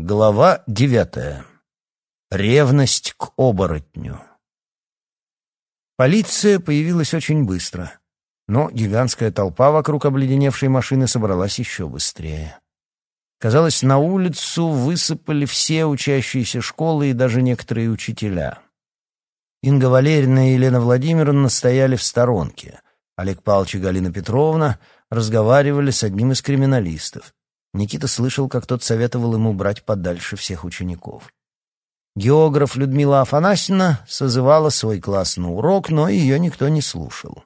Глава девятая. Ревность к оборотню. Полиция появилась очень быстро, но гигантская толпа вокруг обледеневшей машины собралась еще быстрее. Казалось, на улицу высыпали все учащиеся школы и даже некоторые учителя. Инга Валерьевна и Елена Владимировна стояли в сторонке. Олег Павлович и Галина Петровна разговаривали с одним из криминалистов. Никита слышал, как тот советовал ему брать подальше всех учеников. Географ Людмила Афанасьевна созывала свой класс на урок, но ее никто не слушал.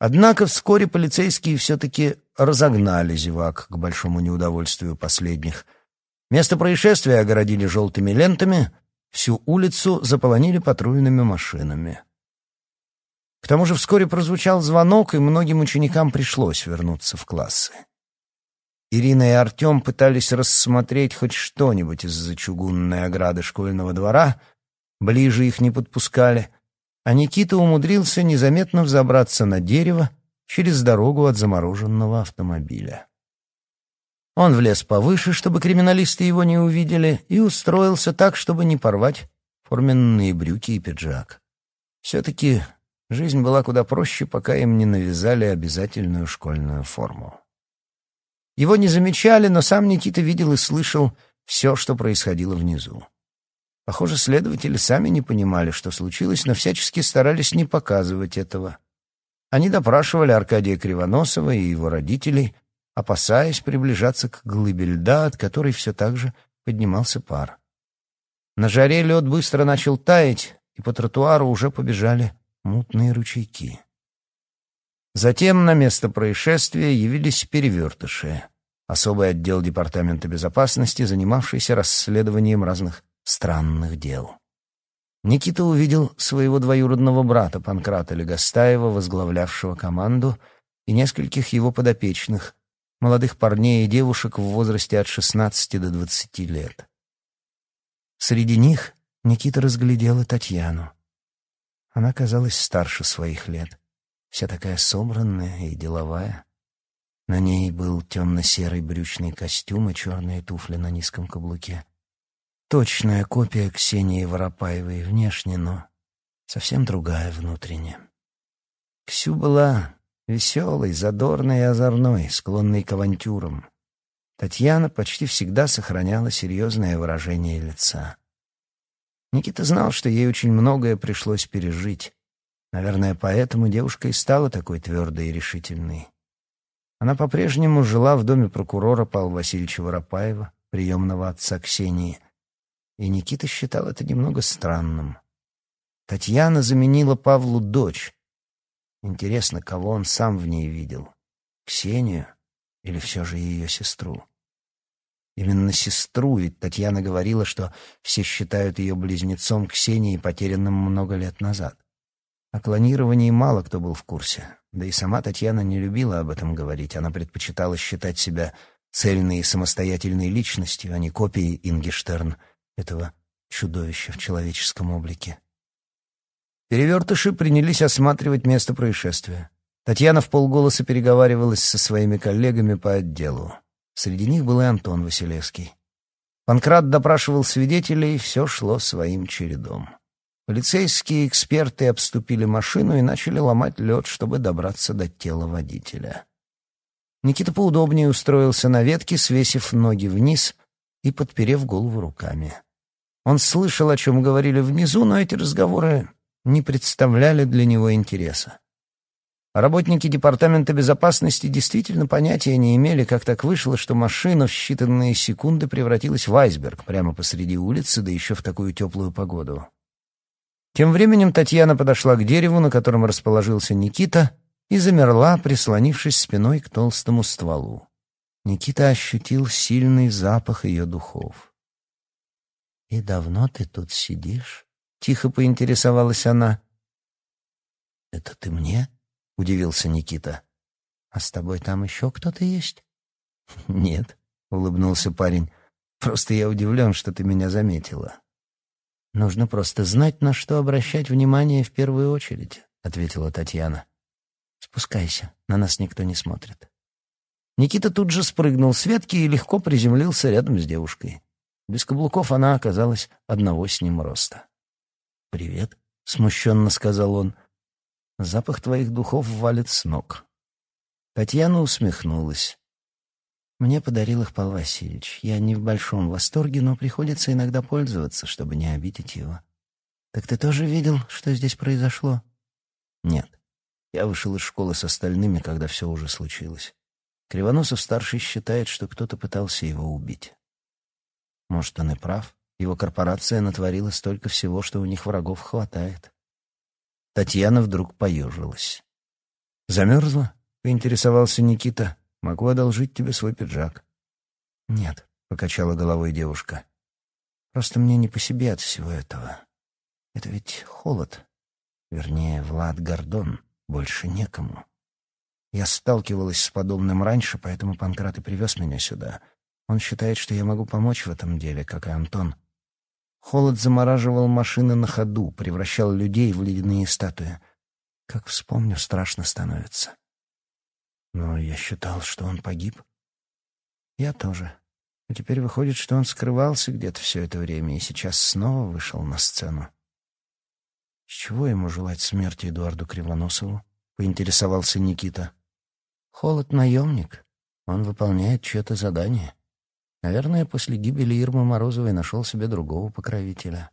Однако вскоре полицейские все-таки разогнали зевак к большому неудовольствию последних. Место происшествия огородили желтыми лентами, всю улицу заполонили патрульными машинами. К тому же вскоре прозвучал звонок, и многим ученикам пришлось вернуться в классы. Ирина и Артем пытались рассмотреть хоть что-нибудь из-за чугунной ограды школьного двора, ближе их не подпускали, а Никита умудрился незаметно взобраться на дерево через дорогу от замороженного автомобиля. Он влез повыше, чтобы криминалисты его не увидели, и устроился так, чтобы не порвать форменные брюки и пиджак. Все-таки жизнь была куда проще, пока им не навязали обязательную школьную форму. Его не замечали, но сам Никита видел и слышал все, что происходило внизу. Похоже, следователи сами не понимали, что случилось, но всячески старались не показывать этого. Они допрашивали Аркадия Кривоносова и его родителей, опасаясь приближаться к глыбе льда, от которой все так же поднимался пар. На жаре лед быстро начал таять, и по тротуару уже побежали мутные ручейки. Затем на место происшествия явились перевертыши, особый отдел Департамента безопасности, занимавшийся расследованием разных странных дел. Никита увидел своего двоюродного брата Панкрата Легостаева, возглавлявшего команду, и нескольких его подопечных, молодых парней и девушек в возрасте от 16 до 20 лет. Среди них Никита разглядел и Татьяну. Она казалась старше своих лет вся такая собранная и деловая. На ней был темно-серый брючный костюм и черные туфли на низком каблуке. Точная копия Ксении Воропаевой внешне, но совсем другая внутренне. Ксю была веселой, задорной и озорной, склонной к авантюрам. Татьяна почти всегда сохраняла серьезное выражение лица. Никита знал, что ей очень многое пришлось пережить, Наверное, поэтому девушка и стала такой твердой и решительной. Она по-прежнему жила в доме прокурора Павла Васильевича Воропаева, приемного отца Ксении, и Никита считал это немного странным. Татьяна заменила Павлу дочь. Интересно, кого он сам в ней видел? Ксению или все же ее сестру? Именно сестру, ведь Татьяна говорила, что все считают ее близнецом Ксении, потерянным много лет назад. О клонировании мало кто был в курсе. Да и сама Татьяна не любила об этом говорить. Она предпочитала считать себя цельной и самостоятельной личностью, а не копией Инги Штерн, этого чудовища в человеческом облике. Перевертыши принялись осматривать место происшествия. Татьяна в полголоса переговаривалась со своими коллегами по отделу. Среди них был и Антон Василевский. Панкрат допрашивал свидетелей, все шло своим чередом. Полицейские эксперты обступили машину и начали ломать лед, чтобы добраться до тела водителя. Никита поудобнее устроился на ветке, свесив ноги вниз и подперев голову руками. Он слышал, о чем говорили внизу, но эти разговоры не представляли для него интереса. Работники Департамента безопасности действительно понятия не имели, как так вышло, что машина в считанные секунды превратилась в айсберг прямо посреди улицы, да еще в такую теплую погоду. Тем временем Татьяна подошла к дереву, на котором расположился Никита, и замерла, прислонившись спиной к толстому стволу. Никита ощутил сильный запах ее духов. «И давно ты тут сидишь?» — тихо поинтересовалась она. «Это ты мне?» — удивился Никита. «А с тобой там еще кто-то есть?» «Нет», — улыбнулся парень. «Просто я удивлен, что ты меня заметила». Нужно просто знать, на что обращать внимание в первую очередь, ответила Татьяна. Спускайся, на нас никто не смотрит. Никита тут же спрыгнул с ветки и легко приземлился рядом с девушкой. Без каблуков она оказалась одного с ним роста. «Привет», — смущенно сказал он. «Запах твоих духов валит с ног». Татьяна усмехнулась. Мне подарил их Павел Васильевич. Я не в большом восторге, но приходится иногда пользоваться, чтобы не обидеть его. Так ты тоже видел, что здесь произошло? Нет. Я вышел из школы с остальными, когда все уже случилось. Кривоносов-старший считает, что кто-то пытался его убить. Может, он и прав. Его корпорация натворила столько всего, что у них врагов хватает. Татьяна вдруг поежилась. «Замерзла?» — поинтересовался Никита. Могу одолжить тебе свой пиджак». «Нет», — покачала головой девушка. «Просто мне не по себе от всего этого. Это ведь холод. Вернее, Влад Гордон. Больше некому. Я сталкивалась с подобным раньше, поэтому Панкрат и привез меня сюда. Он считает, что я могу помочь в этом деле, как и Антон. Холод замораживал машины на ходу, превращал людей в ледяные статуи. Как вспомню, страшно становится. Но я считал, что он погиб. Я тоже. А теперь выходит, что он скрывался где-то все это время и сейчас снова вышел на сцену. С чего ему желать смерти Эдуарду Кривоносову? Поинтересовался Никита. Холод — наемник. Он выполняет чье-то задание. Наверное, после гибели Ирмы Морозовой нашел себе другого покровителя.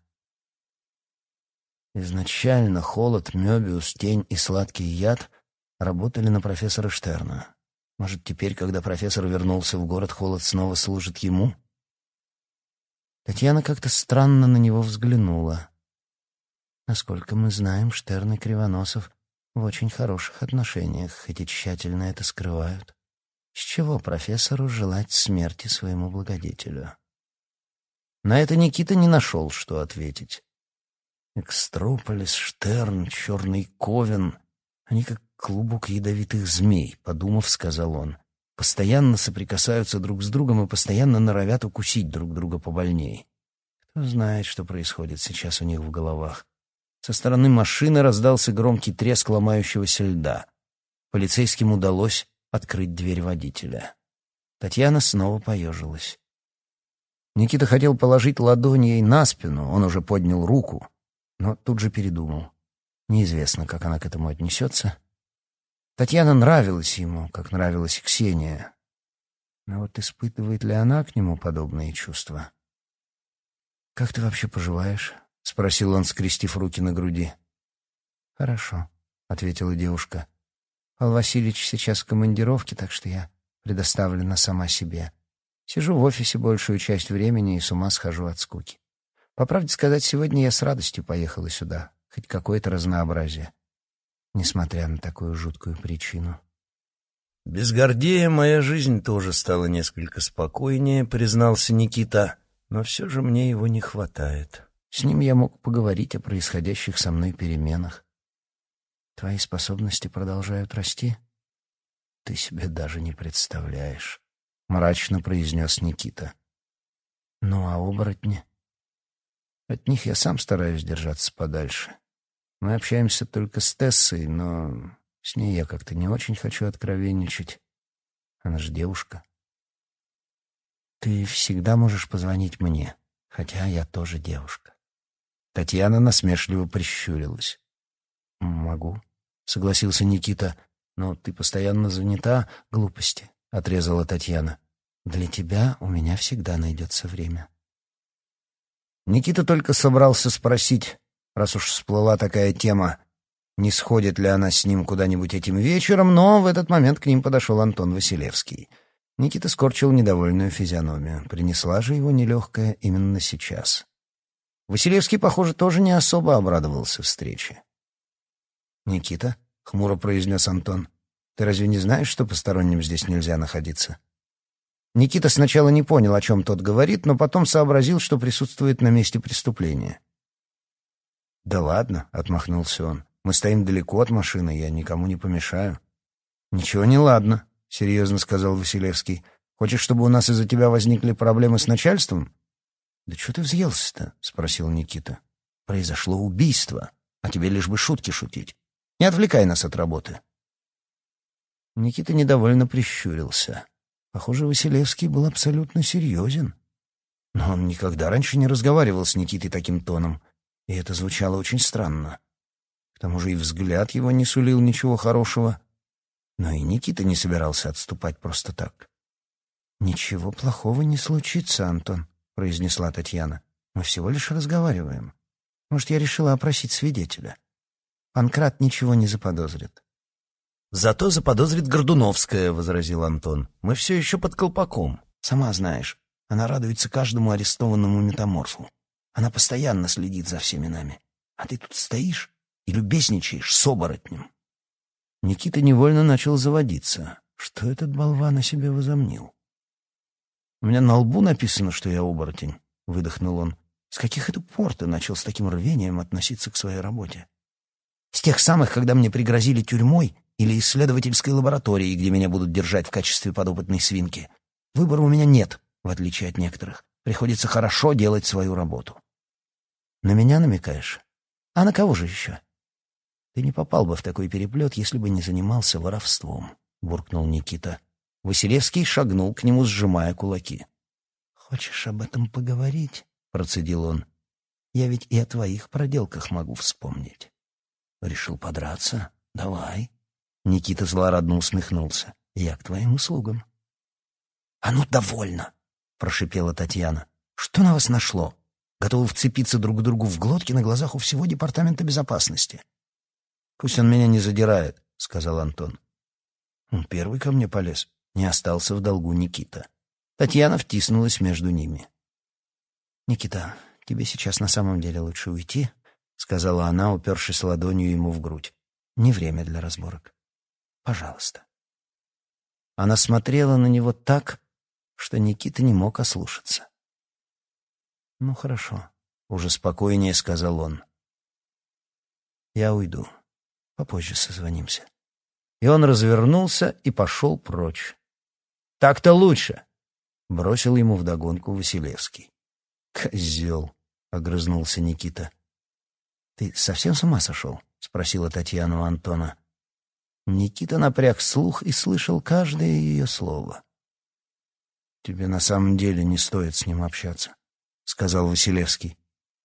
Изначально холод, Мёбиус, тень и сладкий яд работали на профессора Штерна. Может, теперь, когда профессор вернулся в город, холод снова служит ему? Татьяна как-то странно на него взглянула. Насколько мы знаем, Штерн и Кривоносов в очень хороших отношениях, хоть и тщательно это скрывают. С чего профессору желать смерти своему благодетелю? На это Никита не нашел, что ответить. Экстрополис, Штерн, Черный Ковен — они как клубок ядовитых змей, подумав, сказал он. Постоянно соприкасаются друг с другом и постоянно норовят укусить друг друга побольней. Кто знает, что происходит сейчас у них в головах. Со стороны машины раздался громкий треск ломающегося льда. Полицейским удалось открыть дверь водителя. Татьяна снова поежилась. Никита хотел положить ладонь ей на спину, он уже поднял руку, но тут же передумал. Неизвестно, как она к этому отнесется, Татьяна нравилась ему, как нравилась Ксения. Но вот испытывает ли она к нему подобные чувства? «Как ты вообще поживаешь?» — спросил он, скрестив руки на груди. «Хорошо», — ответила девушка. «Павел Васильевич сейчас в командировке, так что я предоставлена сама себе. Сижу в офисе большую часть времени и с ума схожу от скуки. По правде сказать, сегодня я с радостью поехала сюда, хоть какое-то разнообразие несмотря на такую жуткую причину. «Без Гордея моя жизнь тоже стала несколько спокойнее», — признался Никита, «но все же мне его не хватает». С ним я мог поговорить о происходящих со мной переменах. Твои способности продолжают расти? Ты себе даже не представляешь, — мрачно произнес Никита. Ну, а оборотни? От них я сам стараюсь держаться подальше. Мы общаемся только с Тессой, но с ней я как-то не очень хочу откровенничать. Она же девушка. Ты всегда можешь позвонить мне, хотя я тоже девушка. Татьяна насмешливо прищурилась. «Могу», — согласился Никита. «Но ты постоянно занята, глупости», — отрезала Татьяна. «Для тебя у меня всегда найдется время». Никита только собрался спросить, раз уж всплыла такая тема, не сходит ли она с ним куда-нибудь этим вечером, но в этот момент к ним подошел Антон Василевский. Никита скорчил недовольную физиономию. Принесла же его нелегкая именно сейчас. Василевский, похоже, тоже не особо обрадовался встрече. «Никита», — хмуро произнес Антон, — «ты разве не знаешь, что посторонним здесь нельзя находиться?» Никита сначала не понял, о чем тот говорит, но потом сообразил, что присутствует на месте преступления. «Да ладно», — отмахнулся он. «Мы стоим далеко от машины, я никому не помешаю». «Ничего не ладно», — серьезно сказал Василевский. «Хочешь, чтобы у нас из-за тебя возникли проблемы с начальством?» «Да что ты взъелся-то?» — спросил Никита. «Произошло убийство, а тебе лишь бы шутки шутить. Не отвлекай нас от работы». Никита недовольно прищурился. Похоже, Василевский был абсолютно серьезен. Но он никогда раньше не разговаривал с Никитой таким тоном, и это звучало очень странно. К тому же и взгляд его не сулил ничего хорошего. Но и Никита не собирался отступать просто так. «Ничего плохого не случится, Антон», — произнесла Татьяна. «Мы всего лишь разговариваем. Может, я решила опросить свидетеля. Панкрат ничего не заподозрит». «Зато заподозрит Гордуновская», — возразил Антон. «Мы все еще под колпаком». «Сама знаешь, она радуется каждому арестованному метаморфу. Она постоянно следит за всеми нами. А ты тут стоишь и любезничаешь с оборотнем». Никита невольно начал заводиться. Что этот болван о себе возомнил? «У меня на лбу написано, что я оборотень», — выдохнул он. «С каких это пор ты начал с таким рвением относиться к своей работе?» «С тех самых, когда мне пригрозили тюрьмой или исследовательской лабораторией, где меня будут держать в качестве подопытной свинки. Выбора у меня нет, в отличие от некоторых. Приходится хорошо делать свою работу». «На меня намекаешь? А на кого же еще?» «Ты не попал бы в такой переплет, если бы не занимался воровством», — буркнул Никита. Василевский шагнул к нему, сжимая кулаки. «Хочешь об этом поговорить?» — процедил он. «Я ведь и о твоих проделках могу вспомнить». «Решил подраться? Давай». Никита злорадно усмехнулся. «Я к твоим услугам». «А ну, довольно!» — прошипела Татьяна. «Что на вас нашло? Готовы вцепиться друг к другу в глотки на глазах у всего Департамента безопасности?» «Пусть он меня не задирает», — сказал Антон. Он первый ко мне полез. Не остался в долгу Никита. Татьяна втиснулась между ними. «Никита, тебе сейчас на самом деле лучше уйти», — сказала она, упершись ладонью ему в грудь. «Не время для разборок. Пожалуйста». Она смотрела на него так, что Никита не мог ослушаться. «Ну, хорошо», — уже спокойнее сказал он. «Я уйду. Попозже созвонимся». И он развернулся и пошел прочь. Так-то лучше!» — бросил ему вдогонку Василевский. «Козел!» — огрызнулся Никита. «Ты совсем с ума сошел?» — спросила Татьяна у Антона. Никита напряг слух и слышал каждое ее слово. «Тебе на самом деле не стоит с ним общаться», — сказал Василевский.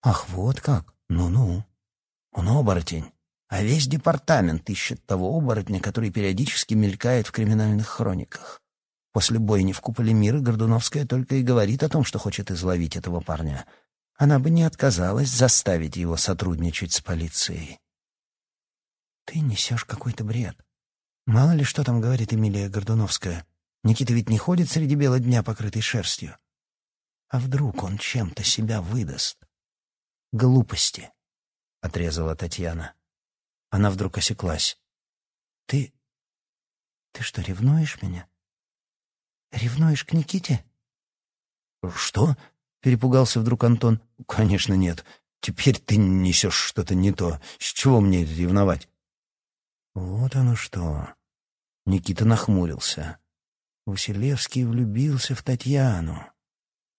«Ах, вот как? Ну-ну. Он оборотень, а весь департамент ищет того оборотня, который периодически мелькает в криминальных хрониках. После бойни в куполе мира Гордуновская только и говорит о том, что хочет изловить этого парня. Она бы не отказалась заставить его сотрудничать с полицией. Ты несешь какой-то бред. Мало ли что там говорит Эмилия Гордуновская. Никита ведь не ходит среди бела дня, покрытой шерстью. А вдруг он чем-то себя выдаст? Глупости, — отрезала Татьяна. Она вдруг осеклась. Ты... ты что, ревнуешь меня? Ревнуешь к Никите? Что? Перепугался вдруг Антон. Конечно, нет. Теперь ты несешь что-то не то. С чего мне ревновать? Вот оно что. Никита нахмурился. Василевский влюбился в Татьяну.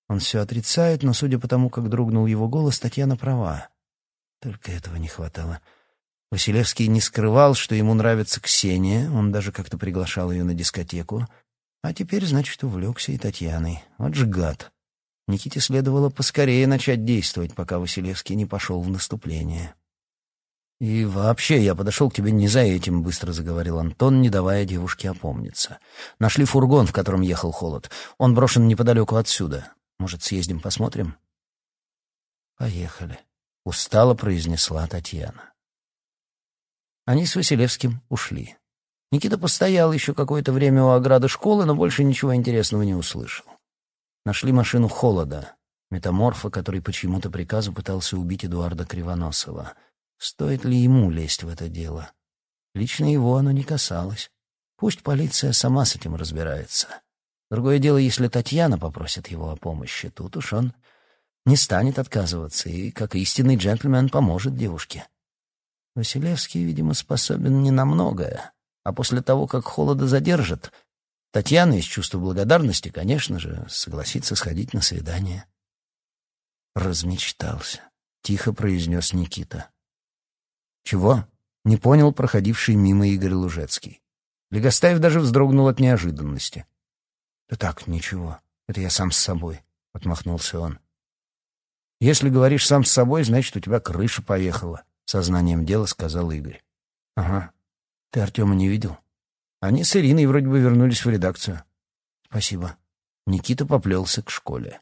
Он все отрицает, но, судя по тому, как дрогнул его голос, Татьяна права. Только этого не хватало. Василевский не скрывал, что ему нравится Ксения, он даже как-то приглашал ее на дискотеку. А теперь, значит, увлекся и Татьяной. Вот же гад. Никите следовало поскорее начать действовать, пока Василевский не пошел в наступление. «И вообще, я подошел к тебе не за этим», — быстро заговорил Антон, не давая девушке опомниться. «Нашли фургон, в котором ехал Холод. Он брошен неподалеку отсюда. Может, съездим посмотрим?» «Поехали», — устало произнесла Татьяна. Они с Василевским ушли. Никита постоял еще какое-то время у ограды школы, но больше ничего интересного не услышал. Нашли машину Холода, метаморфа, который по чьему-то приказу пытался убить Эдуарда Кривоносова. Стоит ли ему лезть в это дело? Лично его оно не касалось. Пусть полиция сама с этим разбирается. Другое дело, если Татьяна попросит его о помощи, тут уж он не станет отказываться и, как истинный джентльмен, поможет девушке. Василевский, видимо, способен не на многое, а после того, как холода задержат, Татьяна из чувства благодарности, конечно же, согласится сходить на свидание. Размечтался, тихо произнес Никита. Чего? Не понял проходивший мимо Игорь Лужецкий. Легостаев даже вздрогнул от неожиданности. Да так, ничего. Это я сам с собой, отмахнулся он. Если говоришь сам с собой, значит, у тебя крыша поехала, сознанием дела сказал Игорь. Ага. Ты Артема не видел? Они с Ириной вроде бы вернулись в редакцию. Спасибо. Никита поплелся к школе.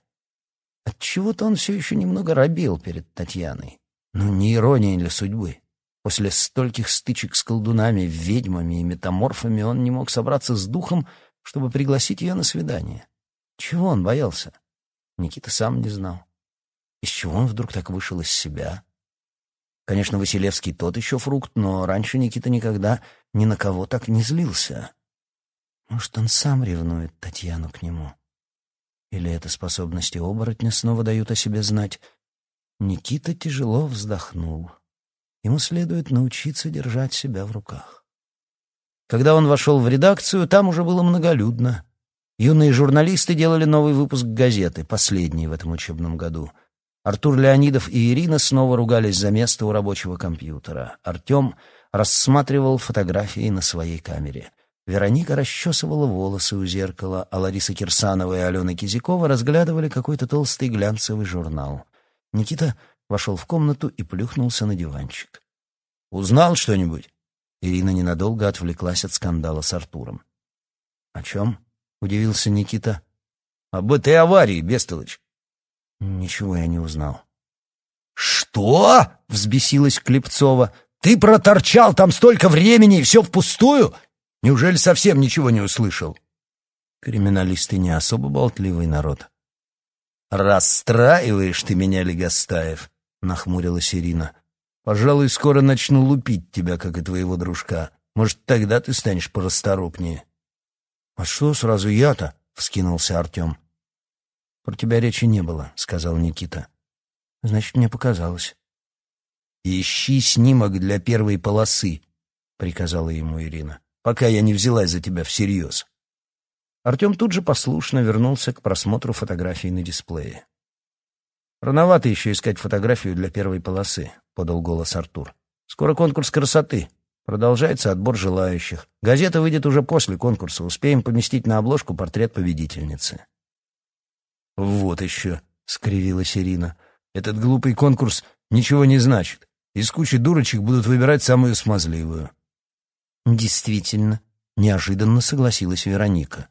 Отчего-то он все еще немного робел перед Татьяной. Ну, не ирония для судьбы. После стольких стычек с колдунами, ведьмами и метаморфами он не мог собраться с духом, чтобы пригласить ее на свидание. Чего он боялся? Никита сам не знал. Из чего он вдруг так вышел из себя? Конечно, Василевский тот еще фрукт, но раньше Никита никогда ни на кого так не злился. Может, он сам ревнует Татьяну к нему? Или это способности оборотня снова дают о себе знать? Никита тяжело вздохнул. Ему следует научиться держать себя в руках. Когда он вошел в редакцию, там уже было многолюдно. Юные журналисты делали новый выпуск газеты, последний в этом учебном году. Артур Леонидов и Ирина снова ругались за место у рабочего компьютера. Артем рассматривал фотографии на своей камере. Вероника расчесывала волосы у зеркала, а Лариса Кирсанова и Алена Кизякова разглядывали какой-то толстый глянцевый журнал. Никита вошел в комнату и плюхнулся на диванчик. «Узнал что-нибудь?» Ирина ненадолго отвлеклась от скандала с Артуром. «О чем?» — удивился Никита. «Об этой аварии, Бестолыч». «Ничего я не узнал». «Что?» — взбесилась Клепцова. «Ты проторчал там столько времени, и все впустую? Неужели совсем ничего не услышал?» Криминалисты не особо болтливый народ. «Расстраиваешь ты меня, Легостаев», — нахмурилась Ирина. Пожалуй, скоро начну лупить тебя, как и твоего дружка. Может, тогда ты станешь порасторопнее. — А что сразу я-то? — вскинулся Артем. — Про тебя речи не было, — сказал Никита. — Значит, мне показалось. — Ищи снимок для первой полосы, — приказала ему Ирина, — пока я не взялась за тебя всерьез. Артем тут же послушно вернулся к просмотру фотографий на дисплее. Рановато еще искать фотографию для первой полосы. — подал голос Артур. «Скоро конкурс красоты. Продолжается отбор желающих. Газета выйдет уже после конкурса. Успеем поместить на обложку портрет победительницы». «Вот еще», — скривилась Ирина. «Этот глупый конкурс ничего не значит. Из кучи дурочек будут выбирать самую смазливую». «Действительно», — неожиданно согласилась Вероника.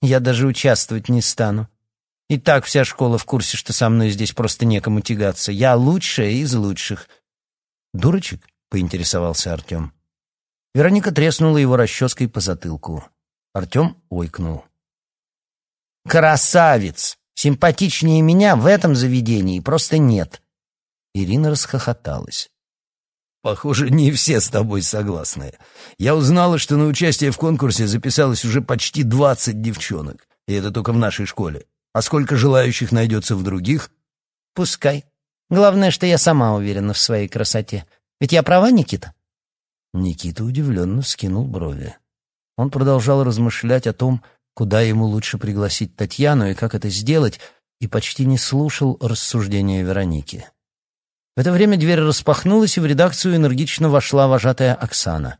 «Я даже участвовать не стану. И так вся школа в курсе, что со мной здесь просто некому тягаться. Я лучшая из лучших. «Дурочек?» — поинтересовался Артем. Вероника треснула его расческой по затылку. Артем ойкнул. «Красавец! Симпатичнее меня в этом заведении просто нет!» Ирина расхохоталась. «Похоже, не все с тобой согласны. Я узнала, что на участие в конкурсе записалось уже почти двадцать девчонок, и это только в нашей школе. А сколько желающих найдется в других? Пускай. Главное, что я сама уверена в своей красоте. Ведь я права, Никита? Никита удивленно вскинул брови. Он продолжал размышлять о том, куда ему лучше пригласить Татьяну и как это сделать, и почти не слушал рассуждения Вероники. В это время дверь распахнулась, и в редакцию энергично вошла вожатая Оксана.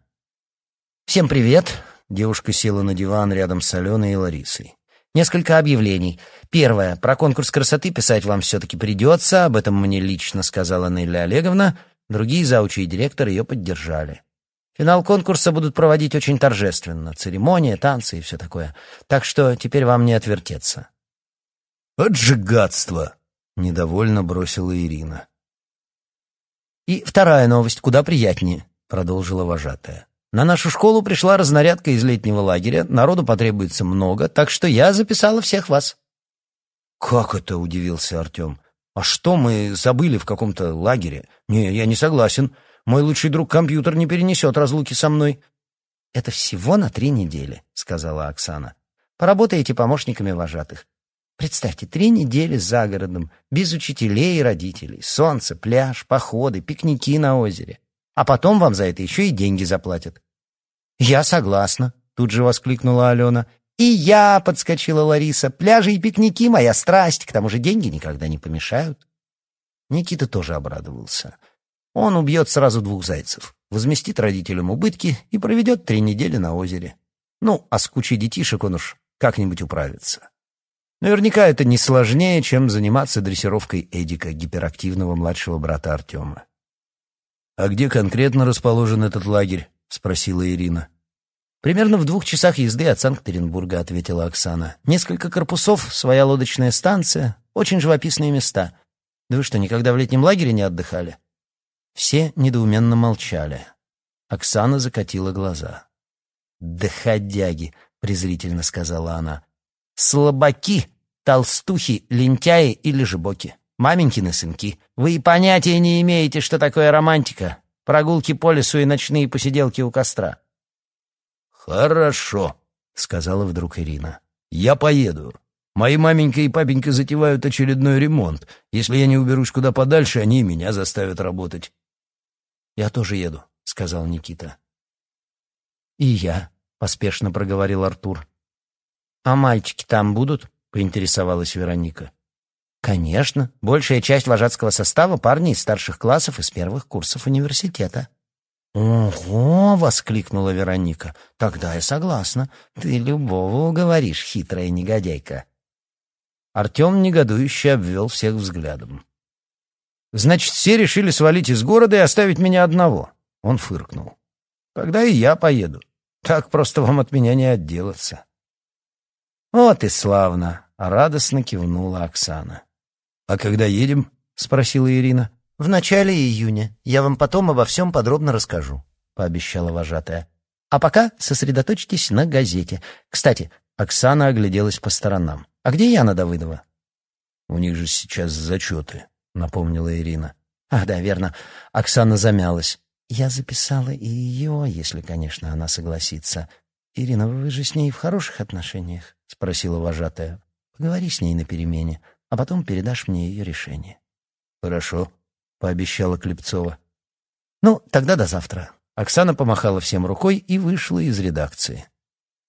«Всем привет!» — девушка села на диван рядом с Аленой и Ларисой. Несколько объявлений. Первое. Про конкурс красоты писать вам все-таки придется. Об этом мне лично сказала Нелли Олеговна. Другие заучи и директор ее поддержали. Финал конкурса будут проводить очень торжественно. Церемония, танцы и все такое. Так что теперь вам не отвертеться. «От же гадство!» — недовольно бросила Ирина. «И вторая новость, куда приятнее», — продолжила вожатая. На нашу школу пришла разнарядка из летнего лагеря, народу потребуется много, так что я записала всех вас». «Как это?» — удивился Артем. «А что, мы забыли в каком-то лагере? Не, я не согласен. Мой лучший друг компьютер не перенесет разлуки со мной». «Это всего на три недели», — сказала Оксана. «Поработаете помощниками вожатых. Представьте, три недели за городом, без учителей и родителей, солнце, пляж, походы, пикники на озере. А потом вам за это еще и деньги заплатят. «Я согласна», — тут же воскликнула Алена. «И я», — подскочила Лариса, — «пляжи и пикники — моя страсть, к тому же деньги никогда не помешают». Никита тоже обрадовался. Он убьет сразу двух зайцев, возместит родителям убытки и проведет три недели на озере. Ну, а с кучей детишек он уж как-нибудь управится. Наверняка это не сложнее, чем заниматься дрессировкой Эдика, гиперактивного младшего брата Артема. «А где конкретно расположен этот лагерь?» — спросила Ирина. «Примерно в двух часах езды от Санкт-Петербурга», — ответила Оксана. «Несколько корпусов, своя лодочная станция, очень живописные места. Да вы что, никогда в летнем лагере не отдыхали?» Все недоуменно молчали. Оксана закатила глаза. «Доходяги», — презрительно сказала она. «Слабаки, толстухи, лентяи или жебоки. Маменькины сынки. Вы и понятия не имеете, что такое романтика. Прогулки по лесу и ночные посиделки у костра». «Хорошо», — сказала вдруг Ирина. «Я поеду. Мои маменька и папенька затевают очередной ремонт. Если я не уберусь куда подальше, они меня заставят работать. «Я тоже еду», — сказал Никита. «И я», — поспешно проговорил Артур. «А мальчики там будут?» — поинтересовалась Вероника. «Конечно. Большая часть вожатского состава — парни из старших классов и с первых курсов университета». «Ого!» — воскликнула Вероника. «Тогда я согласна. Ты любого уговоришь, хитрая негодяйка». Артем негодующе обвел всех взглядом. Значит, все решили свалить из города и оставить меня одного. Он фыркнул. Тогда и я поеду. Так просто вам от меня не отделаться. Вот и славно, радостно кивнула Оксана. А когда едем? спросила Ирина. В начале июня. Я вам потом обо всем подробно расскажу, пообещала вожатая. А пока сосредоточьтесь на газете. Кстати, Оксана огляделась по сторонам. А где Яна Давыдова? У них же сейчас зачеты, — напомнила Ирина. «Ах, да, верно». Оксана замялась. «Я записала и ее, если, конечно, она согласится. Ирина, вы же с ней в хороших отношениях?» — спросила вожатая. «Поговори с ней на перемене, а потом передашь мне ее решение». «Хорошо», — пообещала Клепцова. «Ну, тогда до завтра». Оксана помахала всем рукой и вышла из редакции.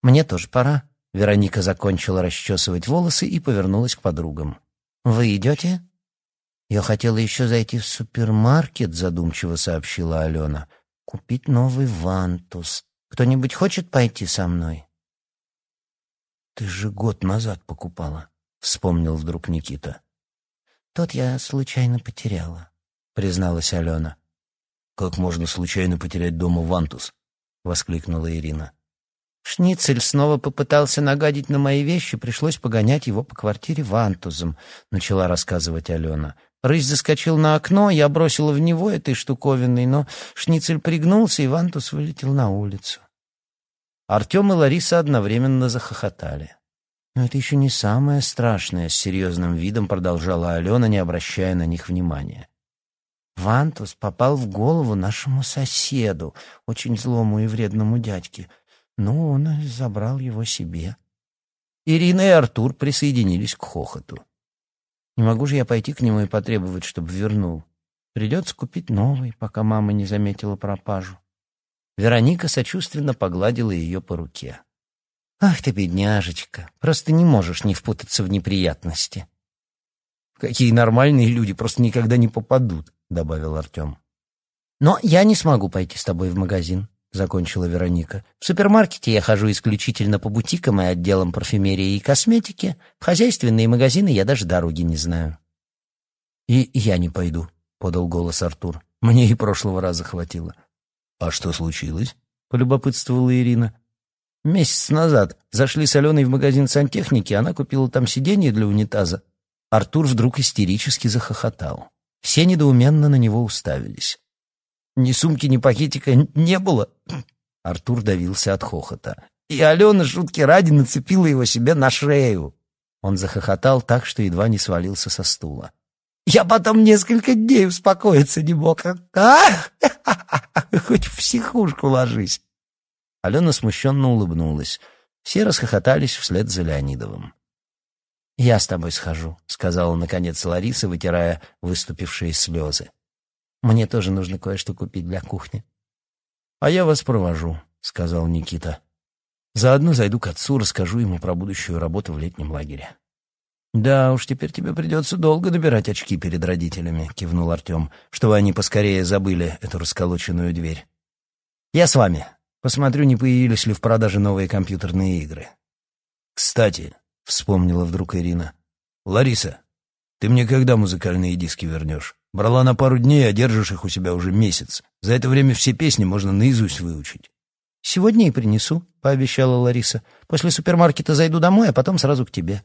«Мне тоже пора». Вероника закончила расчесывать волосы и повернулась к подругам. «Вы идете?» «Я хотела еще зайти в супермаркет», — задумчиво сообщила Алена. «Купить новый вантус. Кто-нибудь хочет пойти со мной?» «Ты же год назад покупала», — вспомнил вдруг Никита. «Тот я случайно потеряла», — призналась Алена. «Как можно случайно потерять дома вантус?» — воскликнула Ирина. Шницель снова попытался нагадить на мои вещи, пришлось погонять его по квартире вантузом, начала рассказывать Алена. Рысь заскочил на окно, я бросила в него этой штуковиной, но шницель пригнулся, и Вантус вылетел на улицу. Артем и Лариса одновременно захохотали. «Но это еще не самое страшное», — с серьезным видом продолжала Алена, не обращая на них внимания. «Вантус попал в голову нашему соседу, очень злому и вредному дядьке. Ну, он забрал его себе». Ирина и Артур присоединились к хохоту. Не могу же я пойти к нему и потребовать, чтобы вернул. Придется купить новый, пока мама не заметила пропажу. Вероника сочувственно погладила ее по руке. «Ах ты, бедняжечка, просто не можешь не впутаться в неприятности». «Какие нормальные люди просто никогда не попадут», — добавил Артем. «Но я не смогу пойти с тобой в магазин. — закончила Вероника. «В супермаркете я хожу исключительно по бутикам и отделам парфюмерии и косметики. В хозяйственные магазины я даже дороги не знаю». «И я не пойду», — подал голос Артур. «Мне и прошлого раза хватило». «А что случилось?» — полюбопытствовала Ирина. «Месяц назад зашли с Аленой в магазин сантехники, она купила там сиденье для унитаза». Артур вдруг истерически захохотал. Все недоуменно на него уставились. Ни сумки, ни пакетика не было. Артур давился от хохота. И Алена, шутки ради, нацепила его себе на шею. Он захохотал так, что едва не свалился со стула. Я потом несколько дней успокоиться не мог. А? Хоть в психушку ложись. Алена смущенно улыбнулась. Все расхохотались вслед за Леонидовым. «Я с тобой схожу», — сказала, наконец, Лариса, вытирая выступившие слезы. Мне тоже нужно кое-что купить для кухни. А я вас провожу, сказал Никита. Заодно зайду к отцу, расскажу ему про будущую работу в летнем лагере. Да уж, теперь тебе придется долго добирать очки перед родителями, кивнул Артем, чтобы они поскорее забыли эту расколоченную дверь. Я с вами. Посмотрю, не появились ли в продаже новые компьютерные игры. Кстати, — вспомнила вдруг Ирина. «Лариса, ты мне когда музыкальные диски вернешь? Брала на пару дней, а держишь их у себя уже месяц. За это время все песни можно наизусть выучить». «Сегодня и принесу», — пообещала Лариса. «После супермаркета зайду домой, а потом сразу к тебе».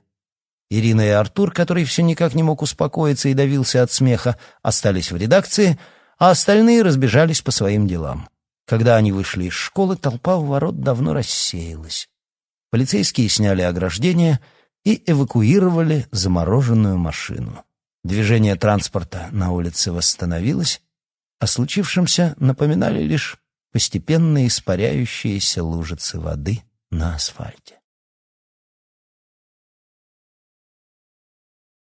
Ирина и Артур, который все никак не мог успокоиться и давился от смеха, остались в редакции, а остальные разбежались по своим делам. Когда они вышли из школы, толпа у ворот давно рассеялась. Полицейские сняли ограждение и эвакуировали замороженную машину. Движение транспорта на улице восстановилось, о случившемся напоминали лишь постепенно испаряющиеся лужицы воды на асфальте.